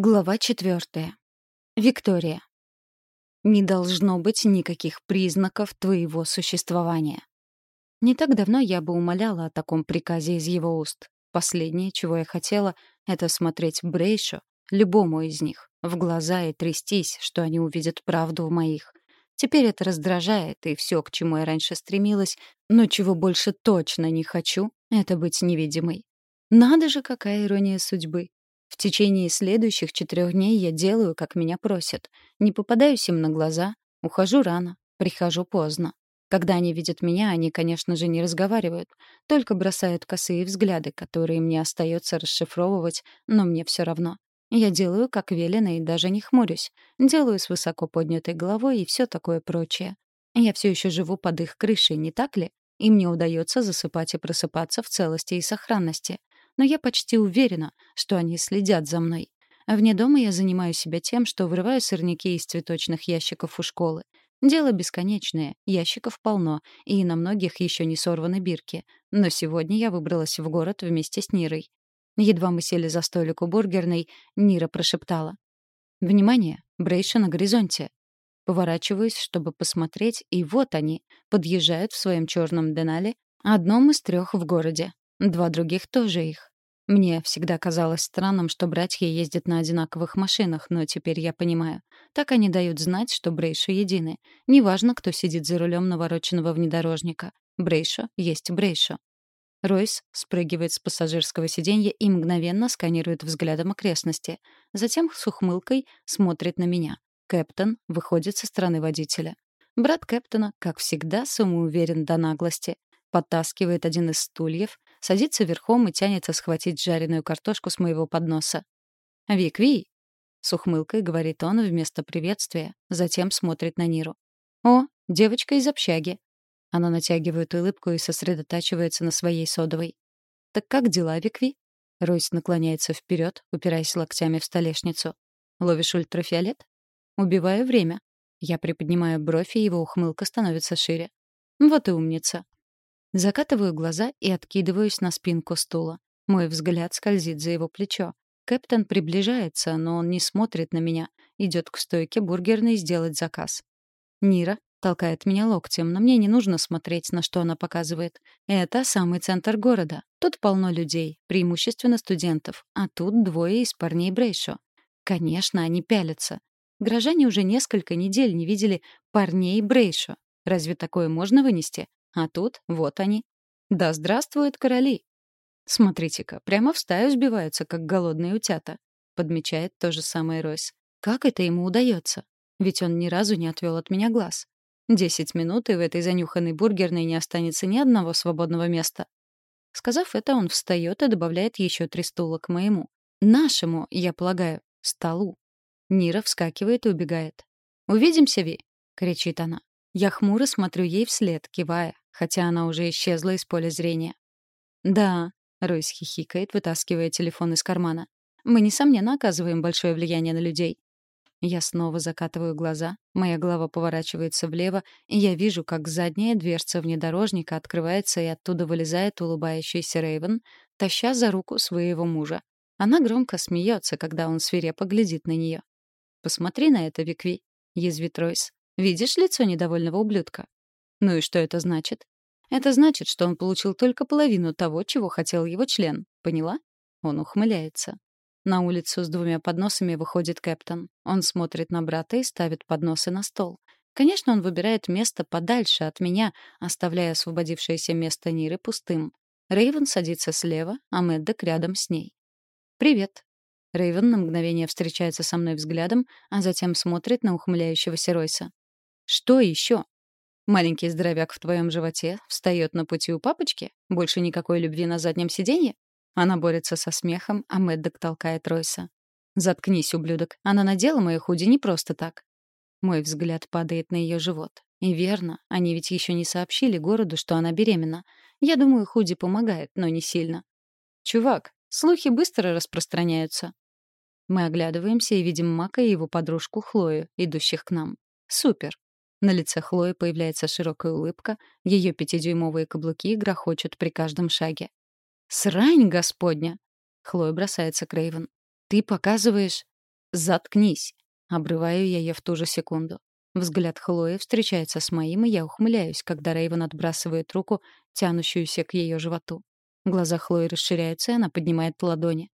Глава четвертая. Виктория. Не должно быть никаких признаков твоего существования. Не так давно я бы умоляла о таком приказе из его уст. Последнее, чего я хотела, это смотреть Брейшу, любому из них, в глаза и трястись, что они увидят правду в моих. Теперь это раздражает, и все, к чему я раньше стремилась, но чего больше точно не хочу, это быть невидимой. Надо же, какая ирония судьбы. В течение следующих четырех дней я делаю, как меня просят. Не попадаюсь им на глаза, ухожу рано, прихожу поздно. Когда они видят меня, они, конечно же, не разговаривают, только бросают косые взгляды, которые мне остается расшифровывать, но мне все равно. Я делаю, как велено, и даже не хмурюсь. Делаю с высоко поднятой головой и все такое прочее. Я все еще живу под их крышей, не так ли? И мне удается засыпать и просыпаться в целости и сохранности но я почти уверена, что они следят за мной. А вне дома я занимаю себя тем, что вырываю сорняки из цветочных ящиков у школы. Дело бесконечное, ящиков полно, и на многих еще не сорваны бирки. Но сегодня я выбралась в город вместе с Нирой. Едва мы сели за столик у бургерной, Нира прошептала. «Внимание! Брейша на горизонте!» Поворачиваюсь, чтобы посмотреть, и вот они, подъезжают в своем черном Денале, одном из трех в городе. Два других тоже их. Мне всегда казалось странным, что братья ездят на одинаковых машинах, но теперь я понимаю. Так они дают знать, что Брейшо едины. Неважно, кто сидит за рулем навороченного внедорожника. Брейшо есть Брейшо. Ройс спрыгивает с пассажирского сиденья и мгновенно сканирует взглядом окрестности. Затем с ухмылкой смотрит на меня. Кэптон выходит со стороны водителя. Брат Кэптона, как всегда, самоуверен до наглости. Подтаскивает один из стульев, садится верхом и тянется схватить жареную картошку с моего подноса. «Вик-Ви!» — с ухмылкой говорит он вместо приветствия, затем смотрит на Ниру. «О, девочка из общаги!» Она натягивает улыбку и сосредотачивается на своей содовой. «Так как дела, Викви?» Ройс наклоняется вперед, упираясь локтями в столешницу. «Ловишь ультрафиолет?» «Убиваю время». Я приподнимаю бровь, и его ухмылка становится шире. «Вот и умница. Закатываю глаза и откидываюсь на спинку стула. Мой взгляд скользит за его плечо. Кэптон приближается, но он не смотрит на меня. Идет к стойке бургерной сделать заказ. Нира толкает меня локтем, но мне не нужно смотреть, на что она показывает. Это самый центр города. Тут полно людей, преимущественно студентов, а тут двое из парней Брейшо. Конечно, они пялятся. Горожане уже несколько недель не видели парней Брейшо. Разве такое можно вынести? А тут вот они. Да здравствуют короли! Смотрите-ка, прямо в стаю сбиваются, как голодные утята. Подмечает то же самое Ройс. Как это ему удается? Ведь он ни разу не отвел от меня глаз. Десять минут, и в этой занюханной бургерной не останется ни одного свободного места. Сказав это, он встает и добавляет еще три стула к моему. Нашему, я полагаю, столу. Нира вскакивает и убегает. «Увидимся, Ви!» — кричит она. Я хмуро смотрю ей вслед, кивая, хотя она уже исчезла из поля зрения. «Да», — Ройс хихикает, вытаскивая телефон из кармана. «Мы, несомненно, оказываем большое влияние на людей». Я снова закатываю глаза, моя голова поворачивается влево, и я вижу, как задняя дверца внедорожника открывается, и оттуда вылезает улыбающийся Рейвен, таща за руку своего мужа. Она громко смеется, когда он свирепо глядит на нее. «Посмотри на это, Викви», — язвит Ройс. Видишь лицо недовольного ублюдка? Ну и что это значит? Это значит, что он получил только половину того, чего хотел его член. Поняла? Он ухмыляется. На улицу с двумя подносами выходит Кэптон. Он смотрит на брата и ставит подносы на стол. Конечно, он выбирает место подальше от меня, оставляя освободившееся место Ниры пустым. Рейвен садится слева, а Мэддок рядом с ней. «Привет». Рейвен на мгновение встречается со мной взглядом, а затем смотрит на ухмыляющегося Ройса. Что еще? Маленький здоровяк в твоем животе встает на пути у папочки? Больше никакой любви на заднем сиденье? Она борется со смехом, а Мэддок толкает Ройса. «Заткнись, ублюдок. Она надела мои худи не просто так». Мой взгляд падает на ее живот. И верно, они ведь еще не сообщили городу, что она беременна. Я думаю, худи помогает, но не сильно. «Чувак, слухи быстро распространяются». Мы оглядываемся и видим Мака и его подружку Хлою, идущих к нам. Супер. На лице Хлои появляется широкая улыбка, ее пятидюймовые каблуки грохочут при каждом шаге. «Срань, господня!» Хлоя бросается к Рейвен. «Ты показываешь...» «Заткнись!» — обрываю я ее в ту же секунду. Взгляд Хлои встречается с моим, и я ухмыляюсь, когда Рейвен отбрасывает руку, тянущуюся к ее животу. Глаза Хлои расширяются, и она поднимает ладони.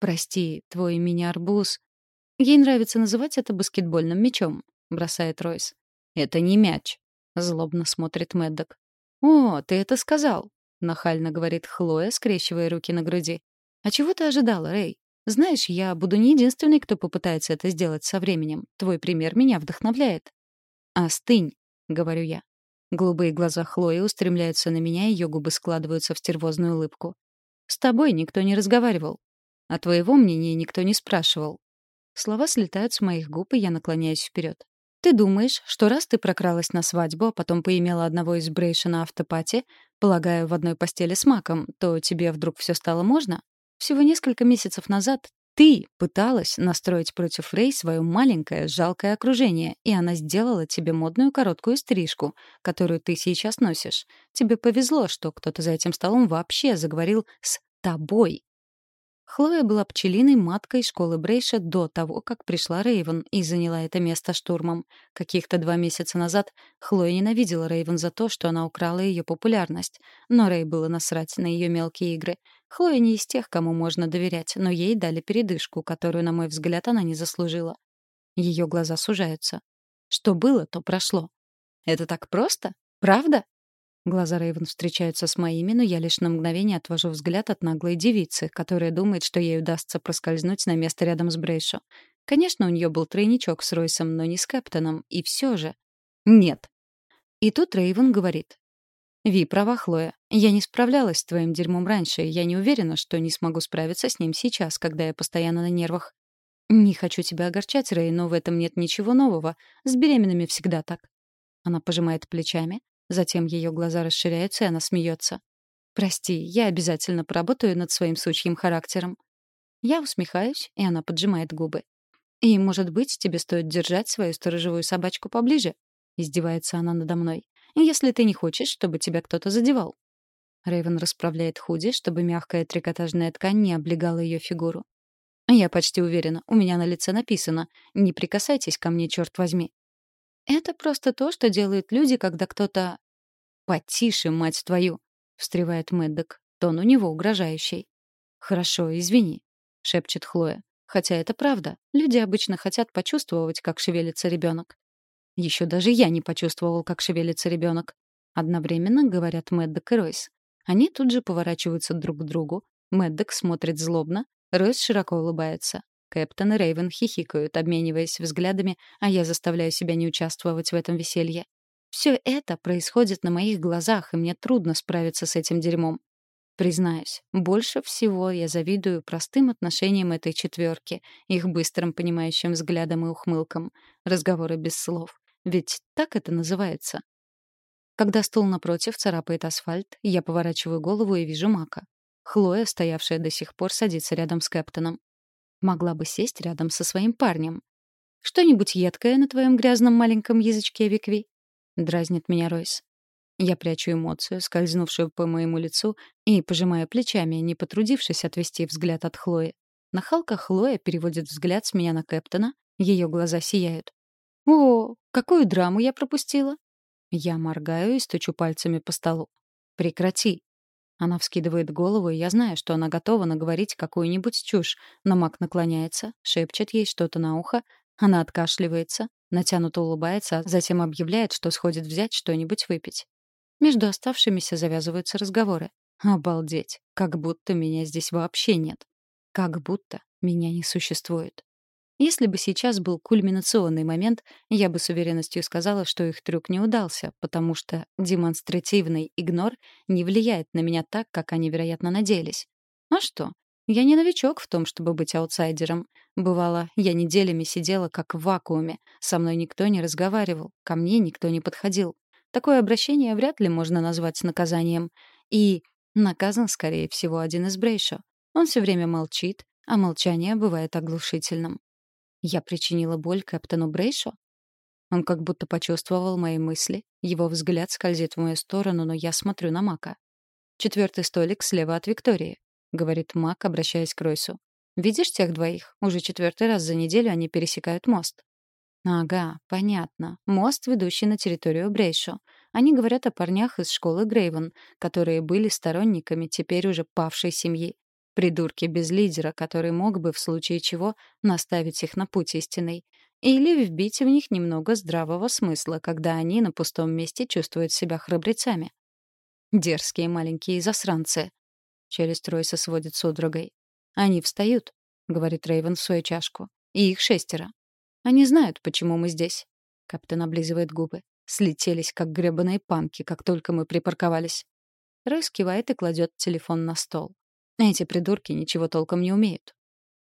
«Прости, твой мини-арбуз...» «Ей нравится называть это баскетбольным мячом», — бросает Ройс. «Это не мяч», — злобно смотрит Мэддок. «О, ты это сказал», — нахально говорит Хлоя, скрещивая руки на груди. «А чего ты ожидала, Рэй? Знаешь, я буду не единственной, кто попытается это сделать со временем. Твой пример меня вдохновляет». «Остынь», — говорю я. Голубые глаза Хлои устремляются на меня, ее губы складываются в стервозную улыбку. «С тобой никто не разговаривал. А твоего мнения никто не спрашивал». Слова слетают с моих губ, и я наклоняюсь вперед. «Ты думаешь, что раз ты прокралась на свадьбу, а потом поимела одного из Брейша на автопате, полагаю, в одной постели с Маком, то тебе вдруг все стало можно? Всего несколько месяцев назад ты пыталась настроить против Рэй свое маленькое, жалкое окружение, и она сделала тебе модную короткую стрижку, которую ты сейчас носишь. Тебе повезло, что кто-то за этим столом вообще заговорил с тобой. Хлоя была пчелиной маткой школы Брейша до того, как пришла Рейвен и заняла это место штурмом. Каких-то два месяца назад Хлоя ненавидела Рейвен за то, что она украла ее популярность. Но Рей было насрать на ее мелкие игры. Хлоя не из тех, кому можно доверять, но ей дали передышку, которую, на мой взгляд, она не заслужила. Ее глаза сужаются. Что было, то прошло. Это так просто? Правда? Глаза Рейвен встречаются с моими, но я лишь на мгновение отвожу взгляд от наглой девицы, которая думает, что ей удастся проскользнуть на место рядом с Брейшо. Конечно, у нее был тройничок с Ройсом, но не с Кэптоном, и все же. Нет. И тут Рейвен говорит. «Ви права, Хлоя. Я не справлялась с твоим дерьмом раньше, и я не уверена, что не смогу справиться с ним сейчас, когда я постоянно на нервах. Не хочу тебя огорчать, Рей, но в этом нет ничего нового. С беременными всегда так». Она пожимает плечами, Затем ее глаза расширяются, и она смеется. «Прости, я обязательно поработаю над своим сучьим характером». Я усмехаюсь, и она поджимает губы. «И, может быть, тебе стоит держать свою сторожевую собачку поближе?» Издевается она надо мной. «Если ты не хочешь, чтобы тебя кто-то задевал». Рэйвен расправляет худи, чтобы мягкая трикотажная ткань не облегала ее фигуру. «Я почти уверена, у меня на лице написано «Не прикасайтесь ко мне, черт возьми». Это просто то, что делают люди, когда кто-то... «Потише, мать твою!» — встревает Мэддок. Тон у него угрожающий. «Хорошо, извини», — шепчет Хлоя. «Хотя это правда. Люди обычно хотят почувствовать, как шевелится ребенок. Еще даже я не почувствовал, как шевелится ребенок. Одновременно говорят Мэддок и Ройс. Они тут же поворачиваются друг к другу. Мэддок смотрит злобно, Ройс широко улыбается. Кэптон и Рейвен хихикают, обмениваясь взглядами, а я заставляю себя не участвовать в этом веселье. Все это происходит на моих глазах, и мне трудно справиться с этим дерьмом. Признаюсь, больше всего я завидую простым отношениям этой четверки, их быстрым понимающим взглядом и ухмылкам, разговоры без слов. Ведь так это называется. Когда стул напротив царапает асфальт, я поворачиваю голову и вижу Мака. Хлоя, стоявшая до сих пор, садится рядом с Кэптоном могла бы сесть рядом со своим парнем. «Что-нибудь едкое на твоем грязном маленьком язычке, Викви?» — дразнит меня Ройс. Я прячу эмоцию, скользнувшую по моему лицу, и пожимаю плечами, не потрудившись отвести взгляд от Хлои. Нахалка Хлоя переводит взгляд с меня на Кэптона, ее глаза сияют. «О, какую драму я пропустила!» Я моргаю и стучу пальцами по столу. «Прекрати!» Она вскидывает голову, и я знаю, что она готова наговорить какую-нибудь чушь, но Мак наклоняется, шепчет ей что-то на ухо, она откашливается, натянуто улыбается, а затем объявляет, что сходит взять что-нибудь выпить. Между оставшимися завязываются разговоры. Обалдеть, как будто меня здесь вообще нет. Как будто меня не существует. Если бы сейчас был кульминационный момент, я бы с уверенностью сказала, что их трюк не удался, потому что демонстративный игнор не влияет на меня так, как они, вероятно, надеялись. А что? Я не новичок в том, чтобы быть аутсайдером. Бывало, я неделями сидела как в вакууме, со мной никто не разговаривал, ко мне никто не подходил. Такое обращение вряд ли можно назвать наказанием. И наказан, скорее всего, один из Брейшо. Он все время молчит, а молчание бывает оглушительным. Я причинила боль Кэптону Брейшо? Он как будто почувствовал мои мысли. Его взгляд скользит в мою сторону, но я смотрю на Мака. «Четвертый столик слева от Виктории», — говорит Мак, обращаясь к Ройсу. Видишь тех двоих? Уже четвертый раз за неделю они пересекают мост. Ага, понятно. Мост, ведущий на территорию Брейшо. Они говорят о парнях из школы Грейвен, которые были сторонниками теперь уже павшей семьи. Придурки без лидера, который мог бы, в случае чего, наставить их на путь истинный. Или вбить в них немного здравого смысла, когда они на пустом месте чувствуют себя храбрецами. Дерзкие маленькие засранцы. Челюсть Ройса сводит судорогой. «Они встают», — говорит Рейвен в свою чашку. «И их шестеро. Они знают, почему мы здесь». Капитан облизывает губы. Слетелись, как гребаные панки, как только мы припарковались. Ройс кивает и кладет телефон на стол. Эти придурки ничего толком не умеют.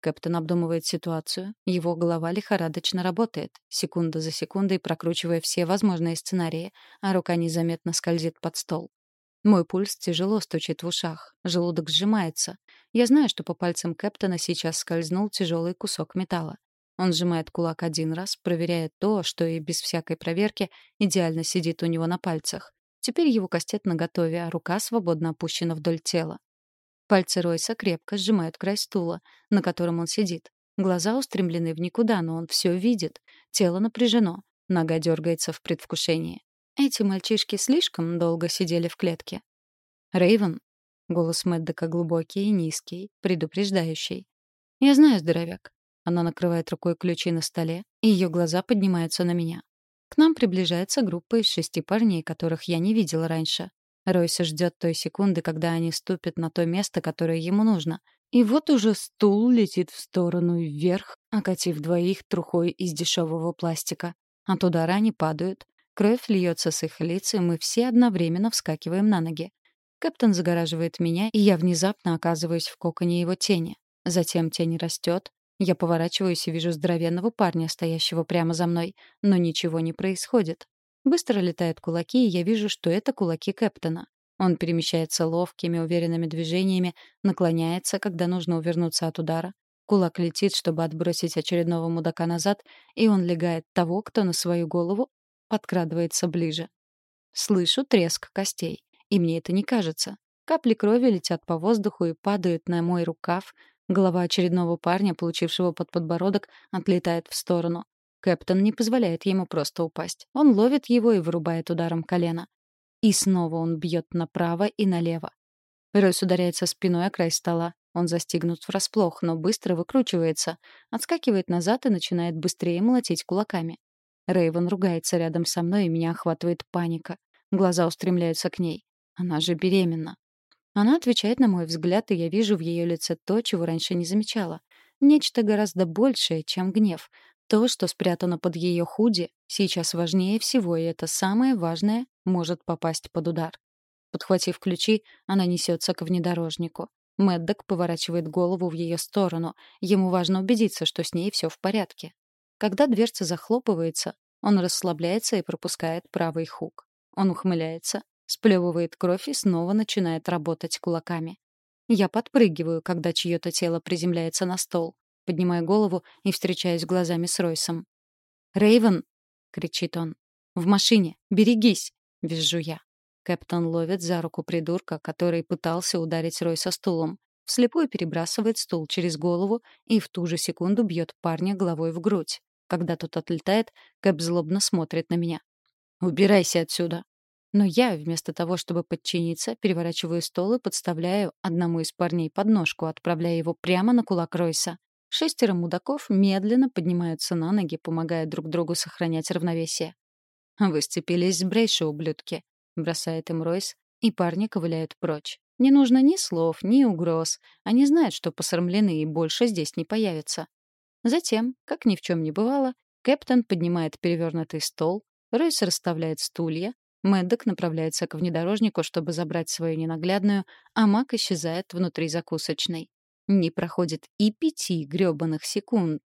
Капитан обдумывает ситуацию. Его голова лихорадочно работает, секунда за секундой прокручивая все возможные сценарии, а рука незаметно скользит под стол. Мой пульс тяжело стучит в ушах, желудок сжимается. Я знаю, что по пальцам Кэптона сейчас скользнул тяжелый кусок металла. Он сжимает кулак один раз, проверяет то, что и без всякой проверки идеально сидит у него на пальцах. Теперь его кастет наготове, а рука свободно опущена вдоль тела. Пальцы Ройса крепко сжимают край стула, на котором он сидит. Глаза устремлены в никуда, но он все видит. Тело напряжено. Нога дергается в предвкушении. Эти мальчишки слишком долго сидели в клетке. Рейвен, голос Мэддека глубокий и низкий, предупреждающий. Я знаю, здоровяк. Она накрывает рукой ключи на столе, и ее глаза поднимаются на меня. К нам приближается группа из шести парней, которых я не видела раньше. Ройса ждет той секунды, когда они ступят на то место, которое ему нужно. И вот уже стул летит в сторону и вверх, окатив двоих трухой из дешевого пластика. От удара они падают, Кровь льется с их лиц, и мы все одновременно вскакиваем на ноги. Кэптон загораживает меня, и я внезапно оказываюсь в коконе его тени. Затем тень растет. Я поворачиваюсь и вижу здоровенного парня, стоящего прямо за мной, но ничего не происходит. Быстро летают кулаки, и я вижу, что это кулаки Кэптона. Он перемещается ловкими, уверенными движениями, наклоняется, когда нужно увернуться от удара. Кулак летит, чтобы отбросить очередного мудака назад, и он легает того, кто на свою голову подкрадывается ближе. Слышу треск костей, и мне это не кажется. Капли крови летят по воздуху и падают на мой рукав. Голова очередного парня, получившего под подбородок, отлетает в сторону. Кэптон не позволяет ему просто упасть. Он ловит его и вырубает ударом колена. И снова он бьет направо и налево. Ройс ударяется спиной о край стола. Он застигнут врасплох, но быстро выкручивается, отскакивает назад и начинает быстрее молотить кулаками. Рейвен ругается рядом со мной, и меня охватывает паника. Глаза устремляются к ней. Она же беременна. Она отвечает на мой взгляд, и я вижу в ее лице то, чего раньше не замечала. Нечто гораздо большее, чем гнев. То, что спрятано под ее худи, сейчас важнее всего, и это самое важное может попасть под удар. Подхватив ключи, она несется к внедорожнику. Мэддок поворачивает голову в ее сторону. Ему важно убедиться, что с ней все в порядке. Когда дверца захлопывается, он расслабляется и пропускает правый хук. Он ухмыляется, сплевывает кровь и снова начинает работать кулаками. Я подпрыгиваю, когда чье-то тело приземляется на стол, поднимаю голову и встречаюсь глазами с Ройсом. «Рейвен!» — кричит он. «В машине! Берегись!» — визжу я. Кэптон ловит за руку придурка, который пытался ударить Ройса стулом. Вслепую перебрасывает стул через голову и в ту же секунду бьет парня головой в грудь. Когда тот отлетает, Кэп злобно смотрит на меня. «Убирайся отсюда!» Но я, вместо того, чтобы подчиниться, переворачиваю стол и подставляю одному из парней подножку, отправляя его прямо на кулак Ройса. Шестеро мудаков медленно поднимаются на ноги, помогая друг другу сохранять равновесие. «Вы сцепились с Брейши, ублюдки», — бросает им Ройс, и парни ковыляют прочь. Не нужно ни слов, ни угроз. Они знают, что посрамлены и больше здесь не появятся. Затем, как ни в чем не бывало, Кэптон поднимает перевернутый стол, Ройс расставляет стулья, Мэддок направляется к внедорожнику, чтобы забрать свою ненаглядную, а Мак исчезает внутри закусочной. Не проходит и пяти грёбаных секунд.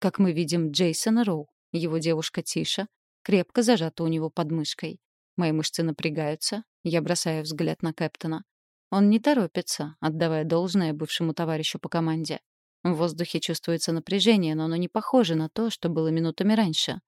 Как мы видим Джейсона Роу, его девушка Тиша, крепко зажата у него под мышкой. Мои мышцы напрягаются, я бросаю взгляд на Кэптона. Он не торопится, отдавая должное бывшему товарищу по команде. В воздухе чувствуется напряжение, но оно не похоже на то, что было минутами раньше.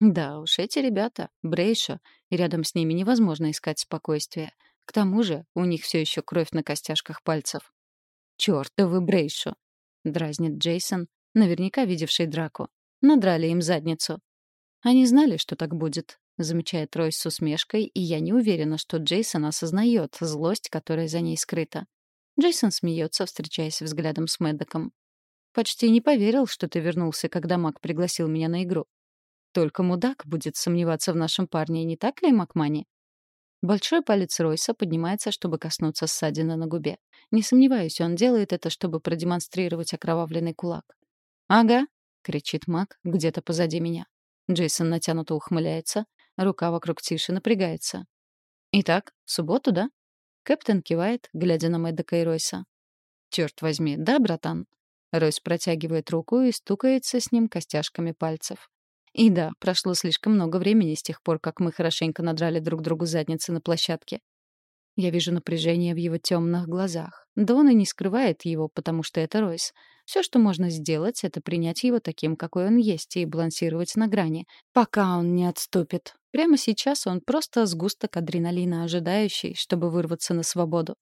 Да уж, эти ребята — Брейшо, и рядом с ними невозможно искать спокойствие. К тому же у них все еще кровь на костяшках пальцев. «Чёртовы Брейшо!» — дразнит Джейсон, наверняка видевший драку. Надрали им задницу. Они знали, что так будет, замечает Ройс с усмешкой, и я не уверена, что Джейсон осознает злость, которая за ней скрыта. Джейсон смеется, встречаясь взглядом с Мэддоком. «Почти не поверил, что ты вернулся, когда Мак пригласил меня на игру. Только мудак будет сомневаться в нашем парне, не так ли, Макмани?» Большой палец Ройса поднимается, чтобы коснуться ссадины на губе. Не сомневаюсь, он делает это, чтобы продемонстрировать окровавленный кулак. «Ага», — кричит Мак где-то позади меня. Джейсон натянуто ухмыляется, рука вокруг Тиши напрягается. «Итак, в субботу, да?» Кэптен кивает, глядя на Мэддека и Ройса. «Черт возьми, да, братан?» Ройс протягивает руку и стукается с ним костяшками пальцев. И да, прошло слишком много времени с тех пор, как мы хорошенько надрали друг другу задницы на площадке. Я вижу напряжение в его темных глазах. Да он и не скрывает его, потому что это Ройс. Все, что можно сделать, это принять его таким, какой он есть, и балансировать на грани, пока он не отступит. Прямо сейчас он просто сгусток адреналина, ожидающий, чтобы вырваться на свободу.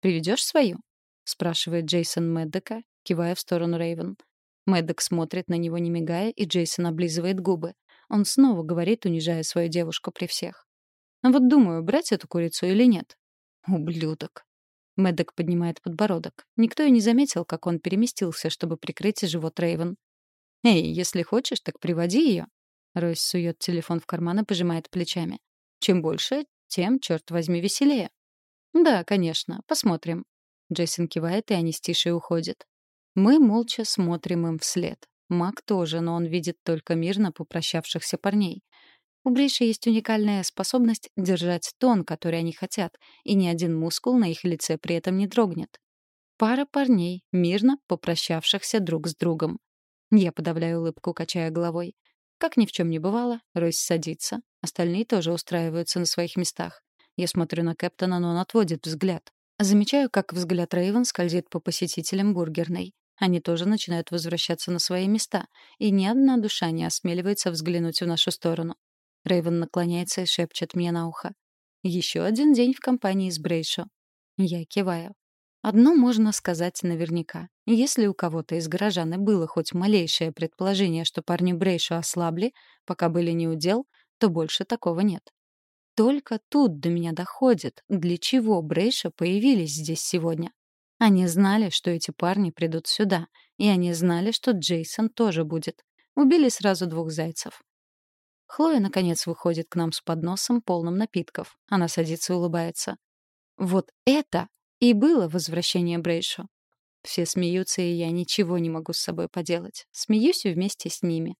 «Приведешь свою?» — спрашивает Джейсон Мэддека, кивая в сторону Рейвен. Мэддок смотрит на него, не мигая, и Джейсон облизывает губы. Он снова говорит, унижая свою девушку при всех. «А вот думаю, брать эту курицу или нет?» «Ублюдок». Мэддок поднимает подбородок. Никто и не заметил, как он переместился, чтобы прикрыть живот Рейвен. «Эй, если хочешь, так приводи ее». Ройс сует телефон в карман и пожимает плечами. «Чем больше, тем, черт возьми, веселее». «Да, конечно. Посмотрим». Джейсон кивает, и они с Тишей уходят. Мы молча смотрим им вслед. Мак тоже, но он видит только мирно попрощавшихся парней. У Брейша есть уникальная способность держать тон, который они хотят, и ни один мускул на их лице при этом не дрогнет. Пара парней, мирно попрощавшихся друг с другом. Я подавляю улыбку, качая головой. Как ни в чем не бывало, Ройс садится. Остальные тоже устраиваются на своих местах. Я смотрю на Кэптона, но он отводит взгляд. Замечаю, как взгляд Рейвен скользит по посетителям бургерной. Они тоже начинают возвращаться на свои места, и ни одна душа не осмеливается взглянуть в нашу сторону. Рэйвен наклоняется и шепчет мне на ухо. «Еще один день в компании с Брейшо». Я киваю. Одно можно сказать наверняка. Если у кого-то из горожан и было хоть малейшее предположение, что парни Брейшо ослабли, пока были не у дел, то больше такого нет. Только тут до меня доходит, для чего Брейшо появились здесь сегодня. Они знали, что эти парни придут сюда, и они знали, что Джейсон тоже будет. Убили сразу двух зайцев. Хлоя, наконец, выходит к нам с подносом, полным напитков. Она садится и улыбается. Вот это и было возвращение Брейшу. Все смеются, и я ничего не могу с собой поделать. Смеюсь вместе с ними.